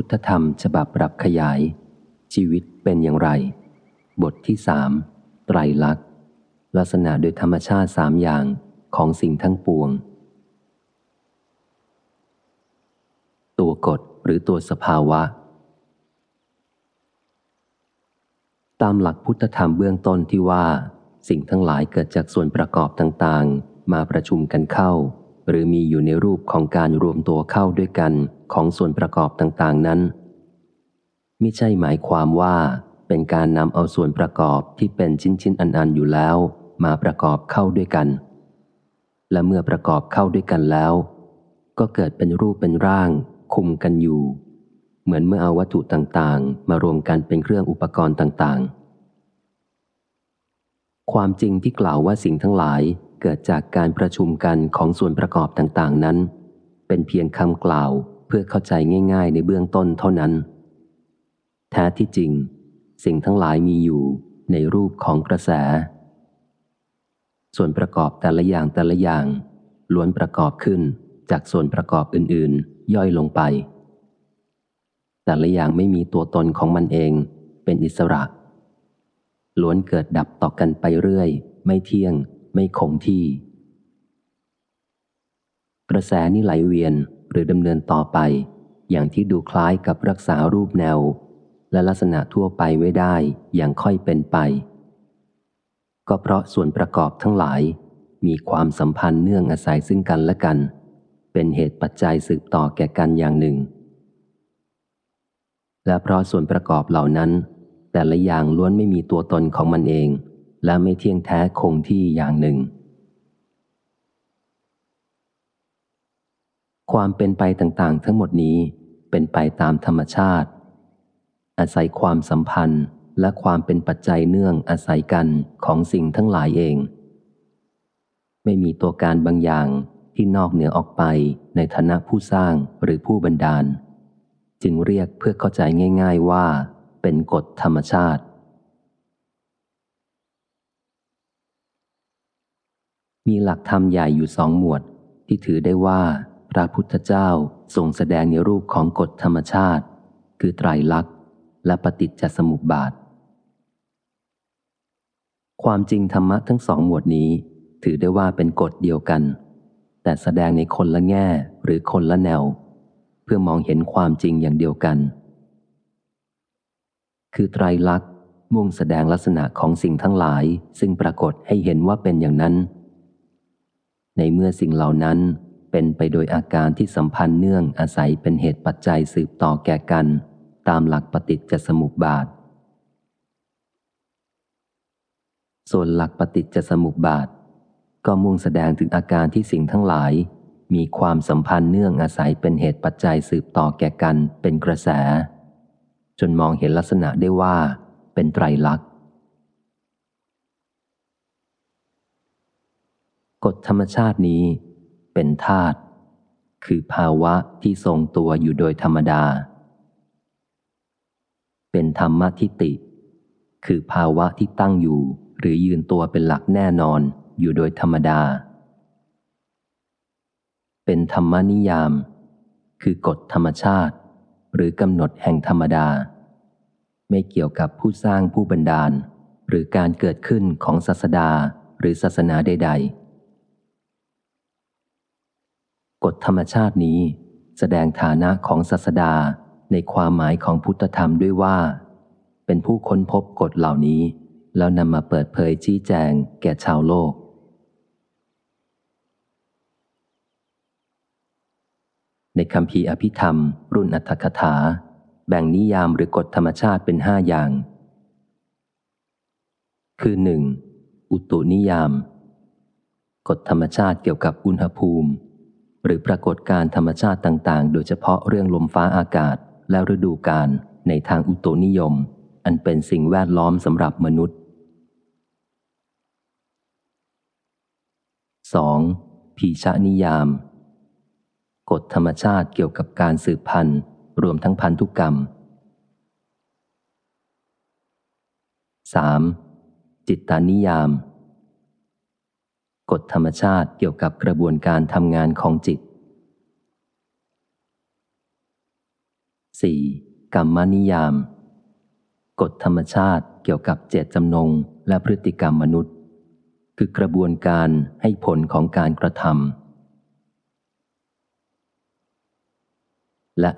พุทธธรรมฉบับปรับขยาย ชีวิตเป็นอย่างไร บทที่สามไตรลักษณ์ ลักษณะโดยธรรมชาติสามอย่างของสิ่งทั้งปวง ตัวกฎหรือตัวสภาวะ ตามหลักพุทธธรรมเบื้องต้นที่ว่า สิ่งทั้งหลายเกิดจากส่วนประกอบต่างๆ มาประชุมกันเข้า หรือมีอยู่ในรูปของการรวมตัวเข้าด้วยกัน ของส่วนประกอบต่างๆนั้นไม่ใช่หมายความว่าเป็นการนำเอาส่วนประกอบที่เป็นชิ้นๆอันๆอยู่แล้ว มาประกอบเข้าด้วยกัน และเมื่อประกอบเข้าด้วยกันแล้ว ก็เกิดเป็นรูปเป็นร่าง คุมกันอยู่ เหมือนเมื่อเอาวัตถุต่างๆ มารวมกันเป็นเครื่องอุปกรณ์ต่างๆ ความจริงที่กล่าวว่าสิ่งทั้งหลายเกิดจากการประชุมกันของส่วนประกอบต่างๆนั้น เป็นเพียงคำกล่าว เพื่อเข้าใจง่าย ๆ ในเบื้องต้นเท่านั้น แท้ที่จริง สิ่งทั้งหลายมีอยู่ในรูปของกระแส ส่วนประกอบแต่ละอย่างแต่ละอย่าง ล้วนประกอบขึ้นจากส่วนประกอบอื่น ๆ ย่อยลงไป แต่ละอย่างไม่มีตัวตนของมันเอง เป็นอิสระ ล้วนเกิดดับต่อกันไปเรื่อย ไม่เที่ยง ไม่คงที่ กระแสนี้ไหลเวียน หรือดำเนินต่อไป อย่างที่ดูคล้ายกับรักษารูปแนว และลักษณะทั่วไปไว้ได้อย่างค่อยเป็นไป ก็เพราะส่วนประกอบทั้งหลาย มีความสัมพันธ์เนื่องอาศัยซึ่งกันและกัน เป็นเหตุปัจจัยสืบต่อแก่กันอย่างหนึ่ง และเพราะส่วนประกอบเหล่านั้น แต่ละอย่างล้วนไม่มีตัวตนของมันเอง และไม่เที่ยงแท้คงที่อย่างหนึ่ง ความเป็นไปต่างๆ ทั้งหมดนี้เป็นไปตามธรรมชาติ อาศัยความสัมพันธ์และความเป็นปัจจัยเนื่องอาศัยกันของสิ่งทั้งหลายเอง ไม่มีตัวการบางอย่างที่นอกเหนือออกไปในฐานะผู้สร้างหรือผู้บันดาล จึงเรียกเพื่อเข้าใจง่าย ๆว่า เป็นกฎธรรมชาติ มีหลักธรรมใหญ่อยู่สองหมวดที่ถือได้ว่า พระพุทธเจ้าทรงแสดงในรูปของกฎธรรมชาติ คือไตรลักษณ์และปฏิจจสมุปบาท ความจริงธรรมะทั้งสองหมวดนี้ ถือได้ว่าเป็นกฎเดียวกัน แต่แสดงในคนละแง่หรือคนละแนว เพื่อมองเห็นความจริงอย่างเดียวกัน คือไตรลักษณ์มุ่งแสดงลักษณะของสิ่งทั้งหลาย ซึ่งปรากฏให้เห็นว่าเป็นอย่างนั้น ในเมื่อสิ่งเหล่านั้น เป็นไปโดยอาการที่สัมพันธ์เนื่องอาศัยเป็นเหตุปัจจัยสืบต่อแก่กัน ตามหลักปฏิจจสมุปบาท ส่วนหลักปฏิจจสมุปบาท ก็มุ่งแสดงถึงอาการที่สิ่งทั้งหลาย มีความสัมพันธ์เนื่องอาศัยเป็นเหตุปัจจัยสืบต่อแก่กันเป็นกระแส จนมองเห็นลักษณะได้ว่า เป็นไตรลักษณ์กฎธรรมชาตินี้ เป็นธาตุคือภาวะที่ทรงตัวอยู่โดยธรรมดา เป็นธรรมทิติ คือภาวะที่ตั้งอยู่ หรือยืนตัวเป็นหลักแน่นอนอยู่โดยธรรมดา เป็นธรรมนิยาม คือกฎธรรมชาติ หรือกำหนดแห่งธรรมดา ไม่เกี่ยวกับผู้สร้างผู้บันดาล หรือการเกิดขึ้นของศาสดาหรือศาสนาใด ๆ กฎธรรมชาตินี้ แสดงฐานะของศาสดาในความหมายของพุทธธรรมด้วยว่า เป็นผู้ค้นพบกฎเหล่านี้ แล้วนำมาเปิดเผยชี้แจงแก่ชาวโลก ในคำพีอภิธรรม รุ่นอัตถกถา แบ่งนิยามหรือกฎธรรมชาติเป็นห้าอย่าง คือหนึ่งอุตุนิยาม กฎธรรมชาติเกี่ยวกับอุณหภูมิ หรือปรากฏการธรรมชาติต่าง ๆ โดยเฉพาะเรื่องลมฟ้าอากาศ และฤดูกาลในทางอุตุนิยม อันเป็นสิ่งแวดล้อมสำหรับมนุษย์ 2. พีชานิยาม กฎธรรมชาติเกี่ยวกับการสืบพันธุ์รวมทั้งพันธุกรรม 3. จิตตานิยาม กฎธรรมชาติเกี่ยวกับกระบวนการทำงานของจิต 4. กรรมนิยาม กฎธรรมชาติเกี่ยวกับเจตจำนงและพฤติกรรมมนุษย์ คือกระบวนการให้ผลของการกระทำและ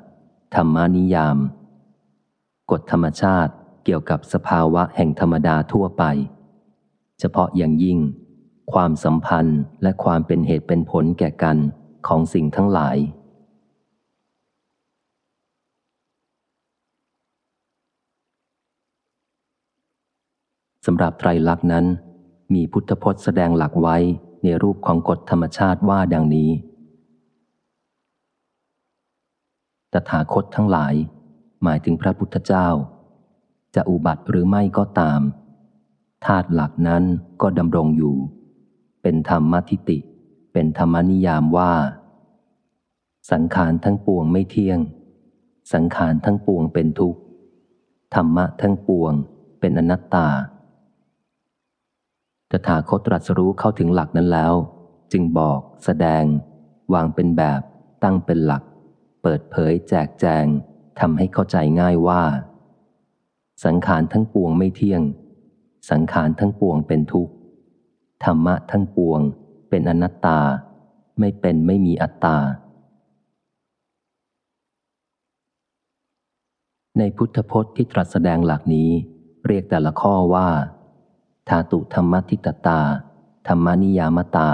5. ธรรมานิยาม กฎธรรมชาติเกี่ยวกับสภาวะแห่งธรรมดาทั่วไป เฉพาะอย่างยิ่ง ความสัมพันธ์และความเป็นเหตุเป็นผลแก่กันของสิ่งทั้งหลาย สำหรับไตรลักษณ์นั้น มีพุทธพจน์แสดงหลักไว้ในรูปของกฎธรรมชาติว่าดังนี้ ตถาคตทั้งหลาย หมายถึงพระพุทธเจ้า จะอุบัติหรือไม่ก็ตามธาตุหลักนั้นก็ดำรงอยู่ เป็นธรรมทิติ เป็นธรรมนิยามว่า สังขารทั้งปวงไม่เที่ยง สังขารทั้งปวงเป็นทุกข์ ธรรมะทั้งปวงเป็นอนัตตาตถาคตตรัสรู้เข้าถึงหลักนั้นแล้ว จึงบอก แสดง วางเป็นแบบ ตั้งเป็นหลัก เปิดเผยแจกแจงทำให้เข้าใจง่ายว่า สังขารทั้งปวงไม่เที่ยง สังขารทั้งปวงเป็นทุกข์ ธรรมะทั้งปวง เป็นอนัตตา ไม่เป็นไม่มีอัตตา ในพุทธพจน์ที่ตรัสแสดงหลักนี้ เรียกแต่ละข้อว่าธาตุธรรมทิตตา ธรรมนิยามตา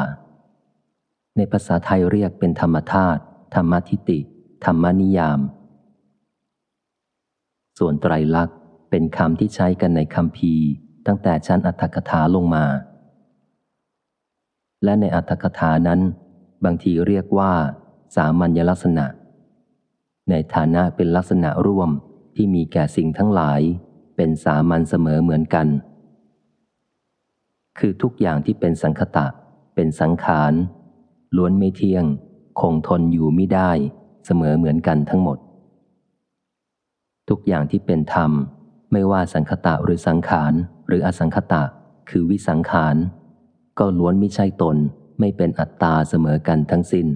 ในภาษาไทยเรียกเป็นธรรมธาตุธรรมทิติ ธรรมนิยาม ส่วนไตรลักษณ์เป็นคำที่ใช้กันในคำพีตั้งแต่ชั้นอัตถกถาลงมา และในอัตถกถานั้น บางทีเรียกว่า สามัญลักษณะ ในฐานะเป็นลักษณะร่วมที่มีแก่สิ่งทั้งหลาย เป็นสามัญเสมอเหมือนกัน คือทุกอย่างที่เป็นสังคตะ เป็นสังขาร ล้วนไม่เที่ยง คงทนอยู่ไม่ได้ เสมอเหมือนกันทั้งหมด ทุกอย่างที่เป็นธรรม ไม่ว่าสังคตะหรือสังขาร หรืออสังคตะ คือวิสังขาร ก็ล้วนไม่ใช่ตนไม่เป็นอัตตาเสมอกันทั้งสิน้น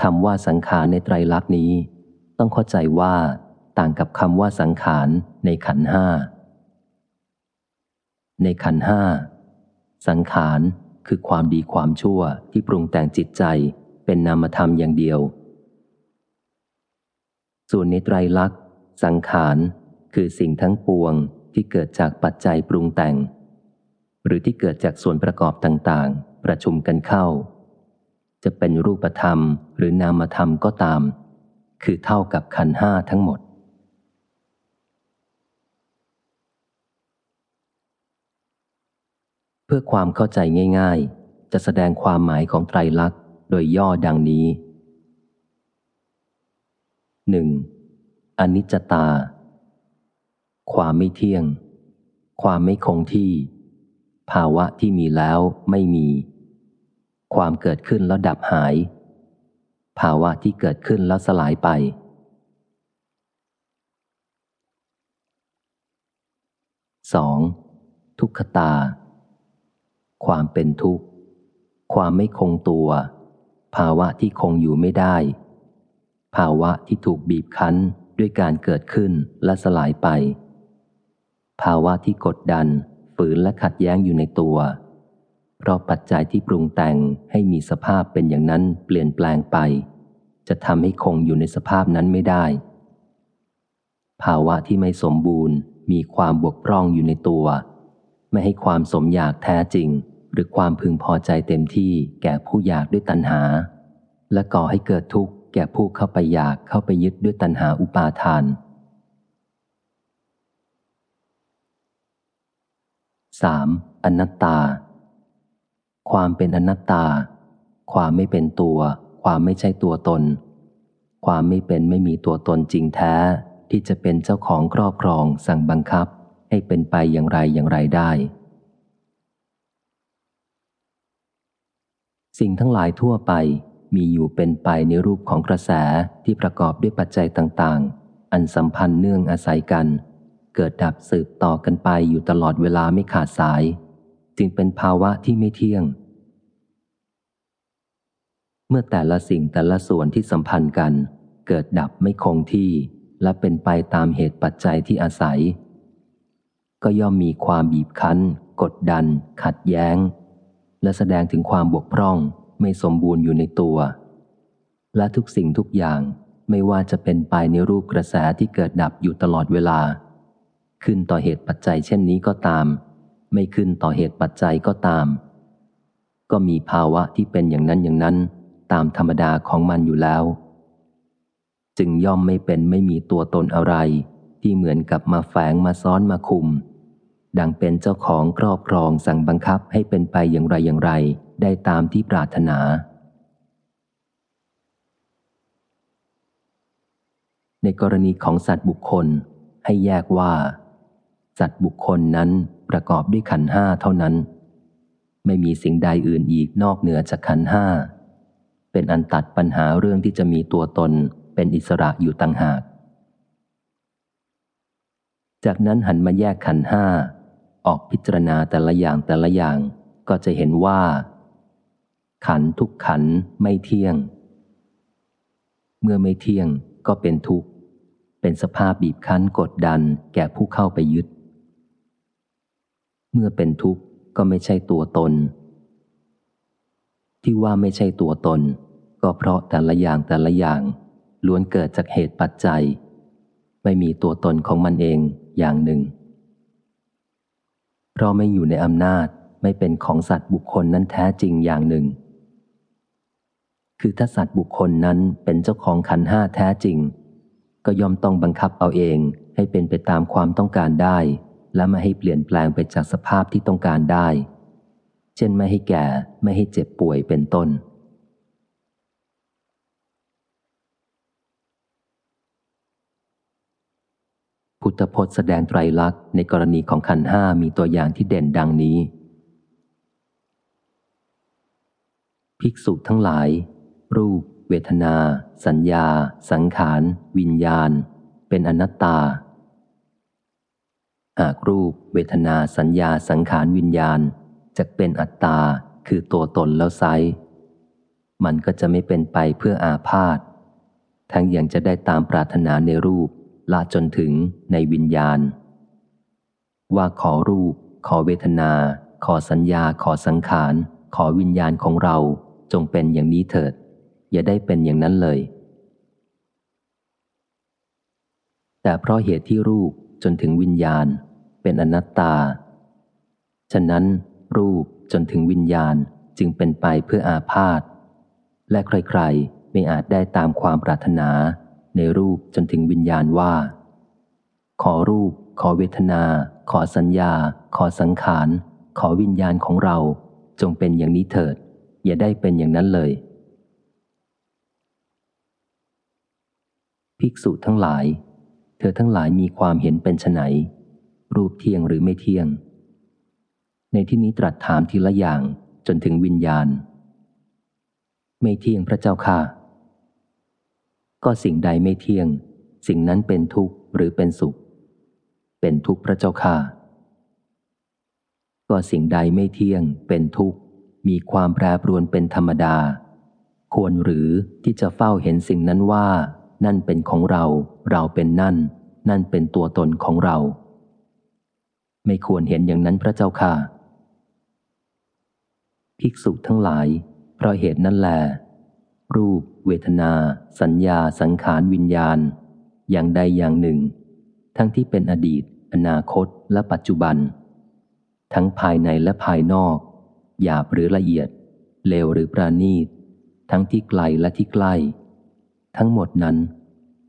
คำว่าสังขารในไตรลักษณ์นี้ ต้องเข้าใจว่าต่างกับคำว่าสังขารในขันห้า ในขันห้า สังขารคือความดีความชั่วที่ปรุงแต่งจิตใจเป็นนามธรรมอย่างเดียว ส่วนในไตรลักษณ์ สังขาร คือสิ่งทั้งปวงที่เกิดจากปัจจัยปรุงแต่ง หรือที่เกิดจากส่วนประกอบต่างๆ ประชุมกันเข้า จะเป็นรูปธรรมหรือนามธรรมก็ตาม คือเท่ากับขันห้าทั้งหมด เพื่อความเข้าใจง่าย ๆ จะแสดงความหมายของไตรลักษณ์โดยย่อดังนี้ 1. อนิจจตา ความไม่เที่ยง ความไม่คงที่ ภาวะที่มีแล้วไม่มี ความเกิดขึ้นแล้วดับหาย ภาวะที่เกิดขึ้นแล้วสลายไป 2. ทุกขตา ความเป็นทุกข์ ความไม่คงตัว ภาวะที่คงอยู่ไม่ได้ ภาวะที่ถูกบีบคั้นด้วยการเกิดขึ้นและสลายไป ภาวะที่กดดัน ฝืนและขัดแย้งอยู่ในตัว เพราะปัจจัยที่ปรุงแต่งให้มีสภาพเป็นอย่างนั้นเปลี่ยนแปลงไป จะทำให้คงอยู่ในสภาพนั้นไม่ได้ ภาวะที่ไม่สมบูรณ์ มีความบวกพร่องอยู่ในตัว ไม่ให้ความสมอยากแท้จริง หรือความพึงพอใจเต็มที่แก่ผู้อยากด้วยตัณหา และก่อให้เกิดทุกข์แก่ผู้เข้าไปอยากเข้าไปยึดด้วยตัณหาอุปาทาน 3. อนัตตา ความเป็นอนัตตา ความไม่เป็นตัว ความไม่ใช่ตัวตน ความไม่เป็นไม่มีตัวตนจริงแท้ ที่จะเป็นเจ้าของครอบครองสั่งบังคับ ให้เป็นไปอย่างไรอย่างไรได้ สิ่งทั้งหลายทั่วไปมีอยู่เป็นไปในรูปของกระแสที่ประกอบด้วยปัจจัยต่าง ๆ อันสัมพันธ์เนื่องอาศัยกัน เกิดดับสืบต่อกันไปอยู่ตลอดเวลาไม่ขาดสาย จึงเป็นภาวะที่ไม่เที่ยง เมื่อแต่ละสิ่งแต่ละส่วนที่สัมพันธ์กัน เกิดดับไม่คงที่และเป็นไปตามเหตุปัจจัยที่อาศัย ก็ย่อมมีความบีบคั้น กดดัน ขัดแย้ง และแสดงถึงความบกพร่องไม่สมบูรณ์อยู่ในตัว และทุกสิ่งทุกอย่างไม่ว่าจะเป็นไปในรูปกระแสที่เกิดดับอยู่ตลอดเวลา ขึ้นต่อเหตุปัจจัยเช่นนี้ก็ตาม ไม่ขึ้นต่อเหตุปัจจัยก็ตาม ก็มีภาวะที่เป็นอย่างนั้นอย่างนั้น ตามธรรมดาของมันอยู่แล้ว จึงย่อมไม่เป็นไม่มีตัวตนอะไร ที่เหมือนกับมาแฝงมาซ้อนมาคุม ดังเป็นเจ้าของครอบครองสั่งบังคับให้เป็นไปอย่างไรอย่างไร ได้ตามที่ปรารถนาในกรณีของสัตว์บุคคลให้แยกว่า สัตว์บุคคลนั้นประกอบด้วยขันห้าเท่านั้น ไม่มีสิ่งใดอื่นอีกนอกเหนือจากขันห้า เป็นอันตัดปัญหาเรื่องที่จะมีตัวตนเป็นอิสระอยู่ต่างหาก จากนั้นหันมาแยกขันห้า ออกพิจารณาแต่ละอย่างแต่ละอย่างก็จะเห็นว่า ขันทุกขันไม่เที่ยง เมื่อไม่เที่ยงก็เป็นทุกข์ เป็นสภาพบีบคั้นกดดันแก่ผู้เข้าไปยึด เมื่อเป็นทุกข์ก็ไม่ใช่ตัวตน ที่ว่าไม่ใช่ตัวตน ก็เพราะแต่ละอย่างแต่ละอย่าง ล้วนเกิดจากเหตุปัจจัย ไม่มีตัวตนของมันเองอย่างหนึ่ง เพราะไม่อยู่ในอำนาจไม่เป็นของสัตว์บุคคลนั้นแท้จริงอย่างหนึ่ง คือถ้าสัตว์บุคคลนั้นเป็นเจ้าของขันห้าแท้จริง ก็ยอมต้องบังคับเอาเองให้เป็นไปตามความต้องการได้ และไม่ให้เปลี่ยนแปลงไปจากสภาพที่ต้องการได้ เช่นไม่ให้แก่ไม่ให้เจ็บป่วยเป็นต้น พุทธพจน์แสดงไตรลักษณ์ในกรณีของขันห้ามีตัวอย่างที่เด่นดังนี้ ภิกษุทั้งหลาย รูป เวทนา สัญญา สังขาร วิญญาณ เป็นอนัตตา หากรูป เวทนาสัญญาสังขารวิญญาณจะเป็นอัตตาคือตัวตนแล้วไซมันก็จะไม่เป็นไปเพื่ออาพาธทั้งยังจะได้ตามปรารถนาในรูปละจนถึงในวิญญาณ ว่าขอรูป ขอเวทนา ขอสัญญา ขอสังขาร ขอวิญญาณของเราจงเป็นอย่างนี้เถิด อย่าได้เป็นอย่างนั้นเลย แต่เพราะเหตุที่รูป จนถึงวิญญาณ เป็นอนัตตา ฉะนั้น รูปจนถึงวิญญาณจึงเป็นไปเพื่ออาพาธและใครๆ ไม่อาจได้ตามความปรารถนาในรูปจนถึงวิญญาณว่า ขอรูป ขอเวทนา ขอสัญญา ขอสังขาร ขอวิญญาณของเราจงเป็นอย่างนี้เถิด อย่าได้เป็นอย่างนั้นเลย ภิกษุทั้งหลาย เธอทั้งหลายมีความเห็นเป็นไนรูปเที่ยงหรือไม่เที่ยง ในที่นี้ตรัสถามทีละอย่างจนถึงวิญญาณ ไม่เที่ยงพระเจ้าค่ะ ก็สิ่งใดไม่เที่ยง สิ่งนั้นเป็นทุกข์หรือเป็นสุข เป็นทุกข์พระเจ้าค่ะ ก็สิ่งใดไม่เที่ยง เป็นทุกข์ มีความแปรปรวนเป็นธรรมดา ควรหรือที่จะเฝ้าเห็นสิ่งนั้นว่า นั่นเป็นของเรา เราเป็นนั่น นั่นเป็นตัวตนของเรา ไม่ควรเห็นอย่างนั้นพระเจ้าค่ะ ภิกษุทั้งหลาย เพราะเหตุนั้นแหลรูป เวทนา สัญญา สังขารวิญญาณ อย่างใดอย่างหนึ่ง ทั้งที่เป็นอดีต อนาคต และปัจจุบัน ทั้งภายในและภายนอก หยาบหรือละเอียดเลวหรือปราณีต ทั้งที่ไกลและที่ใกล้ ทั้งหมดนั้น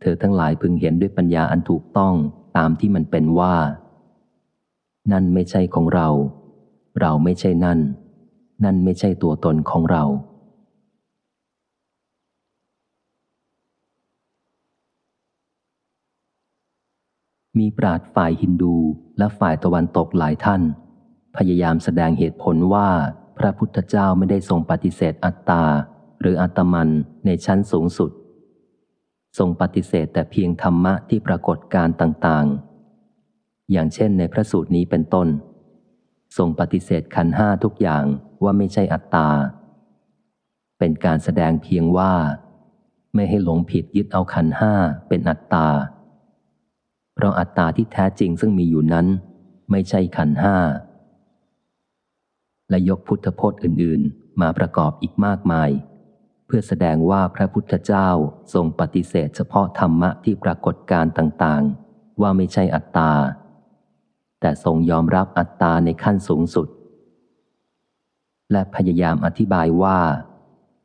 เธอทั้งหลายพึงเห็นด้วยปัญญาอันถูกต้องตามที่มันเป็นว่า นั่นไม่ใช่ของเรา เราไม่ใช่นั่น นั่นไม่ใช่ตัวตนของเรา มีปราดฝ่ายฮินดูและฝ่ายตะวันตกหลายท่าน พยายามแสดงเหตุผลว่าพระพุทธเจ้าไม่ได้ทรงปฏิเสธอัตตา หรืออัตมันในชั้นสูงสุด ทรงปฏิเสธแต่เพียงธรรมะที่ปรากฏการต่างๆ อย่างเช่นในพระสูตรนี้เป็นต้น ทรงปฏิเสธขันห้าทุกอย่างว่าไม่ใช่อัตตา เป็นการแสดงเพียงว่า ไม่ให้หลงผิดยึดเอาขันห้าเป็นอัตตา เพราะอัตตาที่แท้จริงซึ่งมีอยู่นั้น ไม่ใช่ขันห้า และยกพุทธพจน์อื่น ๆ มาประกอบอีกมากมาย พื่อแสดงว่าพระพุทธเจ้าทรงปฏิเสธเฉพาะธรรมะที่ปรากฏการต่างๆ ว่าไม่ใช่อัตตา แต่ทรงยอมรับอัตตาในขั้นสูงสุด และพยายามอธิบายว่า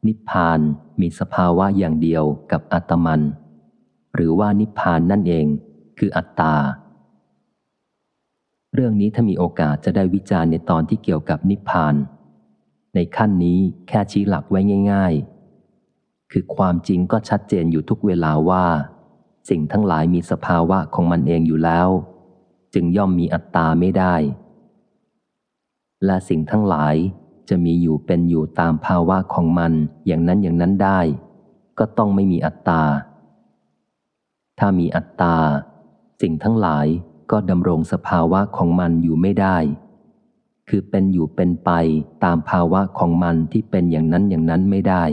นิพพานมีสภาวะอย่างเดียวกับอัตมัน หรือว่านิพพานนั่นเองคืออัตตา เรื่องนี้ถ้ามีโอกาสจะได้วิจารณ์ในตอนที่เกี่ยวกับนิพพาน ในขั้นนี้แค่ชี้หลักไว้ง่าย ๆ คือความจริงก็ชัดเจนอยู่ทุกเวลาว่า สิ่งทั้งหลายมีสภาวะของมันเองอยู่แล้ว จึงย่อมมีอัตตาไม่ได้ และสิ่งทั้งหลายจะมีอยู่เป็นอยู่ตามภาวะของมันอย่างนั้นอย่างนั้นได้ ก็ต้องไม่มีอัตตา ถ้ามีอัตตา สิ่งทั้งหลายก็ดำรงสภาวะของมันอยู่ไม่ได้ คือเป็นอยู่เป็นไปตามภาวะของมันที่เป็นอย่างนั้นอย่างนั้นไม่ได้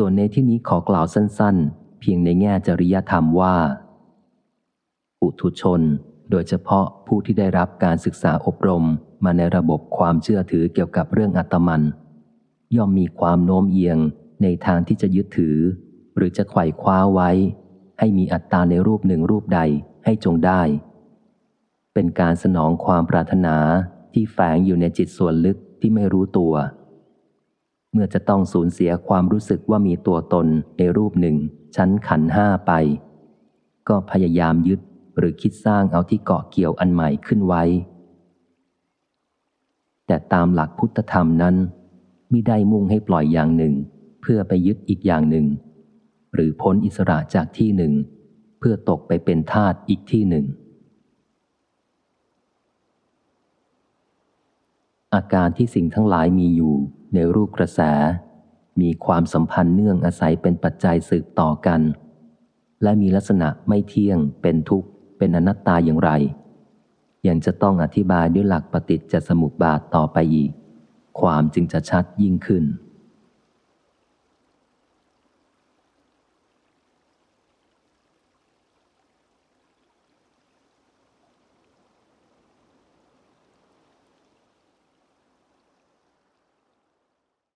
ส่วนในที่นี้ขอกล่าวสั้นๆ เพียงในแง่จริยธรรมว่า อุทุชน โดยเฉพาะผู้ที่ได้รับการศึกษาอบรมมาในระบบความเชื่อถือเกี่ยวกับเรื่องอัตมัน ย่อมมีความโน้มเอียงในทางที่จะยึดถือ หรือจะไขว่คว้าไว้ ให้มีอัตตาในรูปหนึ่งรูปใดให้จงได้ เป็นการสนองความปรารถนาที่แฝงอยู่ในจิตส่วนลึกที่ไม่รู้ตัว มื่อจะต้องสูญเสียความรู้สึกว่ามีตัวตนในรูปหนึ่ง ชั้นขันห้าไป ก็พยายามยึดหรือคิดสร้างเอาที่เกาะเกี่ยวอันใหม่ขึ้นไว้ แต่ตามหลักพุทธธรรมนั้นมิได้มุ่งให้ปล่อยอย่างหนึ่ง เพื่อไปยึดอีกอย่างหนึ่ง หรือพ้นอิสระจากที่หนึ่ง เพื่อตกไปเป็นทาตอีกที่หนึ่ง อาการที่สิ่งทั้งหลายมีอยู่ในรูปกระแส มีความสัมพันธ์เนื่องอาศัยเป็นปัจจัยสืบต่อกัน และมีลักษณะไม่เที่ยง เป็นทุกข์ เป็นอนัตตาอย่างไร ยังจะต้องอธิบายด้วยหลักปฏิจจสมุปบาทต่อไปอีก ความจึงจะชัดยิ่งขึ้น